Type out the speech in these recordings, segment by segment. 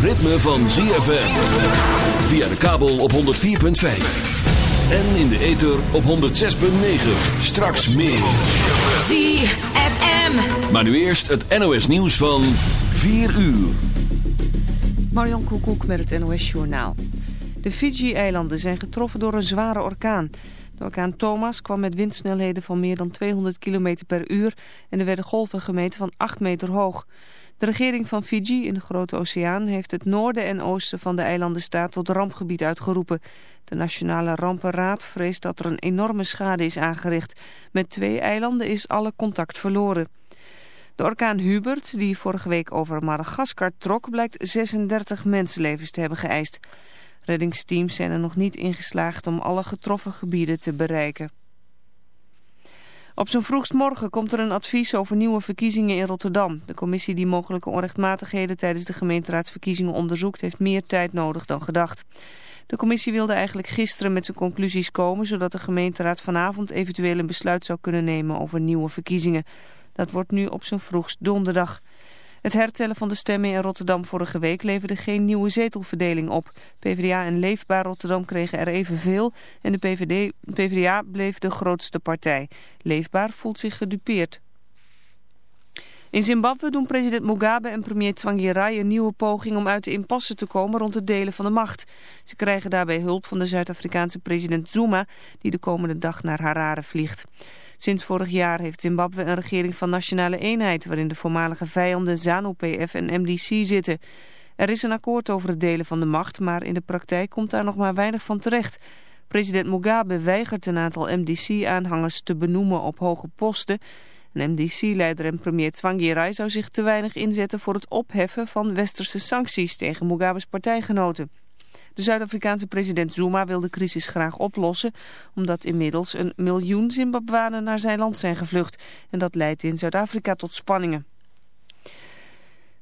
van ZFM. Via de kabel op 104.5. En in de ether op 106.9. Straks meer. ZFM. Maar nu eerst het NOS nieuws van 4 uur. Marion Koekoek met het NOS Journaal. De Fiji-eilanden zijn getroffen door een zware orkaan. De orkaan Thomas kwam met windsnelheden van meer dan 200 km per uur... en er werden golven gemeten van 8 meter hoog. De regering van Fiji in de Grote Oceaan heeft het noorden en oosten van de eilandenstaat tot rampgebied uitgeroepen. De Nationale Rampenraad vreest dat er een enorme schade is aangericht. Met twee eilanden is alle contact verloren. De orkaan Hubert, die vorige week over Madagaskar trok, blijkt 36 mensenlevens te hebben geëist. Reddingsteams zijn er nog niet ingeslaagd om alle getroffen gebieden te bereiken. Op zijn vroegst morgen komt er een advies over nieuwe verkiezingen in Rotterdam. De commissie die mogelijke onrechtmatigheden tijdens de gemeenteraadsverkiezingen onderzoekt... heeft meer tijd nodig dan gedacht. De commissie wilde eigenlijk gisteren met zijn conclusies komen... zodat de gemeenteraad vanavond eventueel een besluit zou kunnen nemen over nieuwe verkiezingen. Dat wordt nu op zijn vroegst donderdag. Het hertellen van de stemmen in Rotterdam vorige week leverde geen nieuwe zetelverdeling op. PvdA en Leefbaar Rotterdam kregen er evenveel en de PVD, PvdA bleef de grootste partij. Leefbaar voelt zich gedupeerd. In Zimbabwe doen president Mugabe en premier Tsvangirai een nieuwe poging om uit de impasse te komen rond het delen van de macht. Ze krijgen daarbij hulp van de Zuid-Afrikaanse president Zuma, die de komende dag naar Harare vliegt. Sinds vorig jaar heeft Zimbabwe een regering van nationale eenheid... waarin de voormalige vijanden ZANU-PF en MDC zitten. Er is een akkoord over het delen van de macht... maar in de praktijk komt daar nog maar weinig van terecht. President Mugabe weigert een aantal MDC-aanhangers te benoemen op hoge posten... MDC-leider en premier Tsvangirai zou zich te weinig inzetten voor het opheffen van westerse sancties tegen Mugabe's partijgenoten. De Zuid-Afrikaanse president Zuma wil de crisis graag oplossen... omdat inmiddels een miljoen Zimbabwanen naar zijn land zijn gevlucht. En dat leidt in Zuid-Afrika tot spanningen.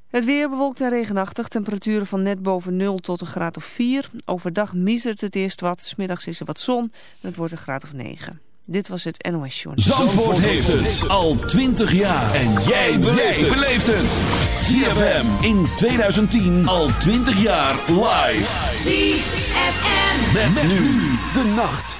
Het weer bewolkt en regenachtig. Temperaturen van net boven 0 tot een graad of 4. Overdag misert het eerst wat. Smiddags is er wat zon. En het wordt een graad of 9. Dit was het NOS Journal. Zandvoort, heeft het al 20 jaar. En jij beleeft het. ZFM in 2010 al 20 jaar live. ZFM. Met, met nu de nacht.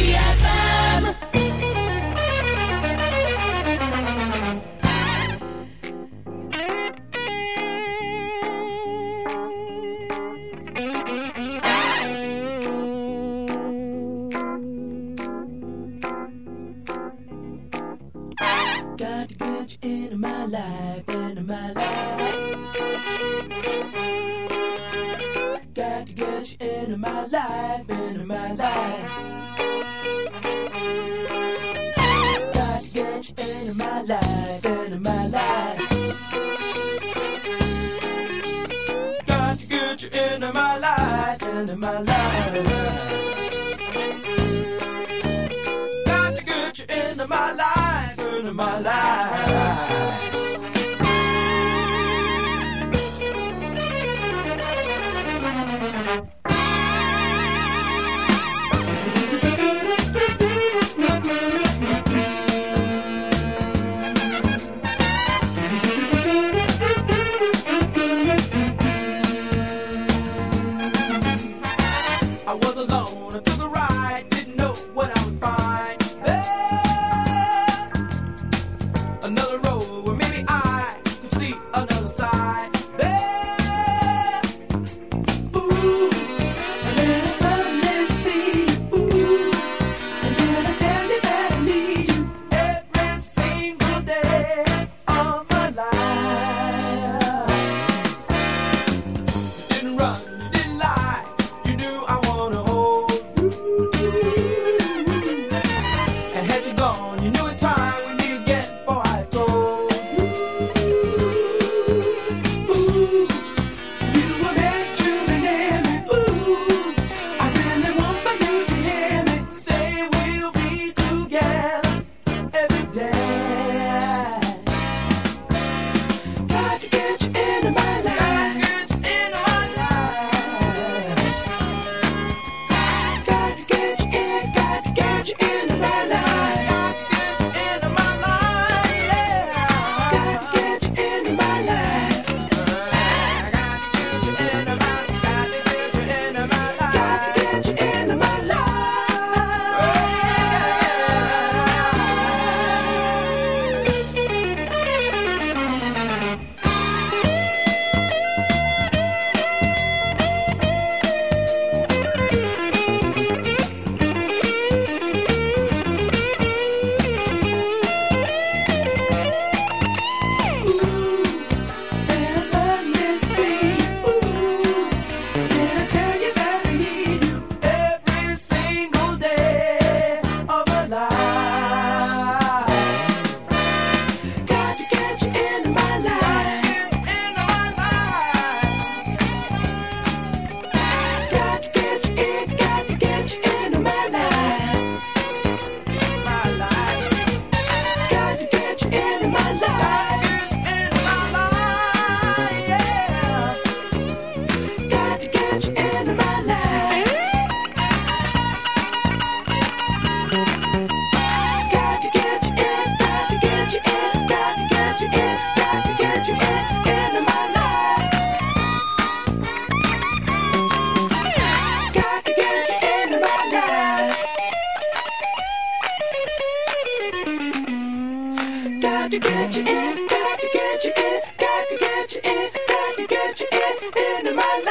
to get you in, got to get you in, got to get you in, got to get you in, into my life.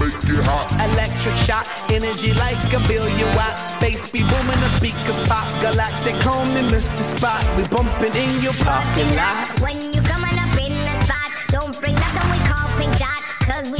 Make it hot. Electric shock, energy like a billion watts. Space be booming, the speakers pop. Galactic, call me Mr. Spot. We bumping in your parking lot. When you coming up in the spot, don't bring nothing we call pink dot. Cause we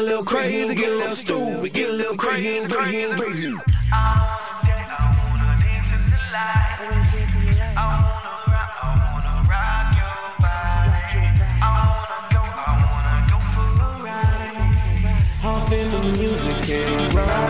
Get a little crazy and get a little stupid. Get a little crazy and crazy crazy. I wanna dance, I wanna dance in the lights. I wanna rock, I wanna rock your body. I wanna go, I wanna go for a ride. Hop in the music and ride.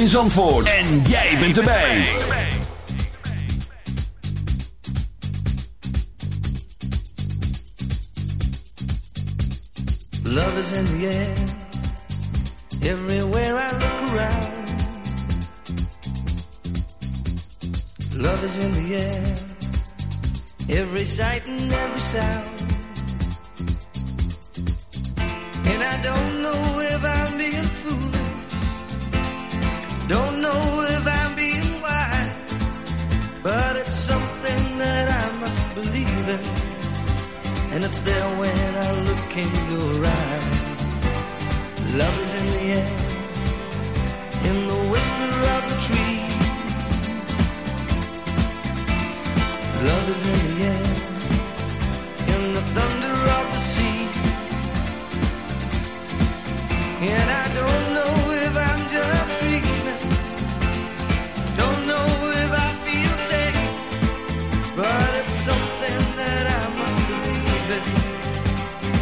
in Zandvoort.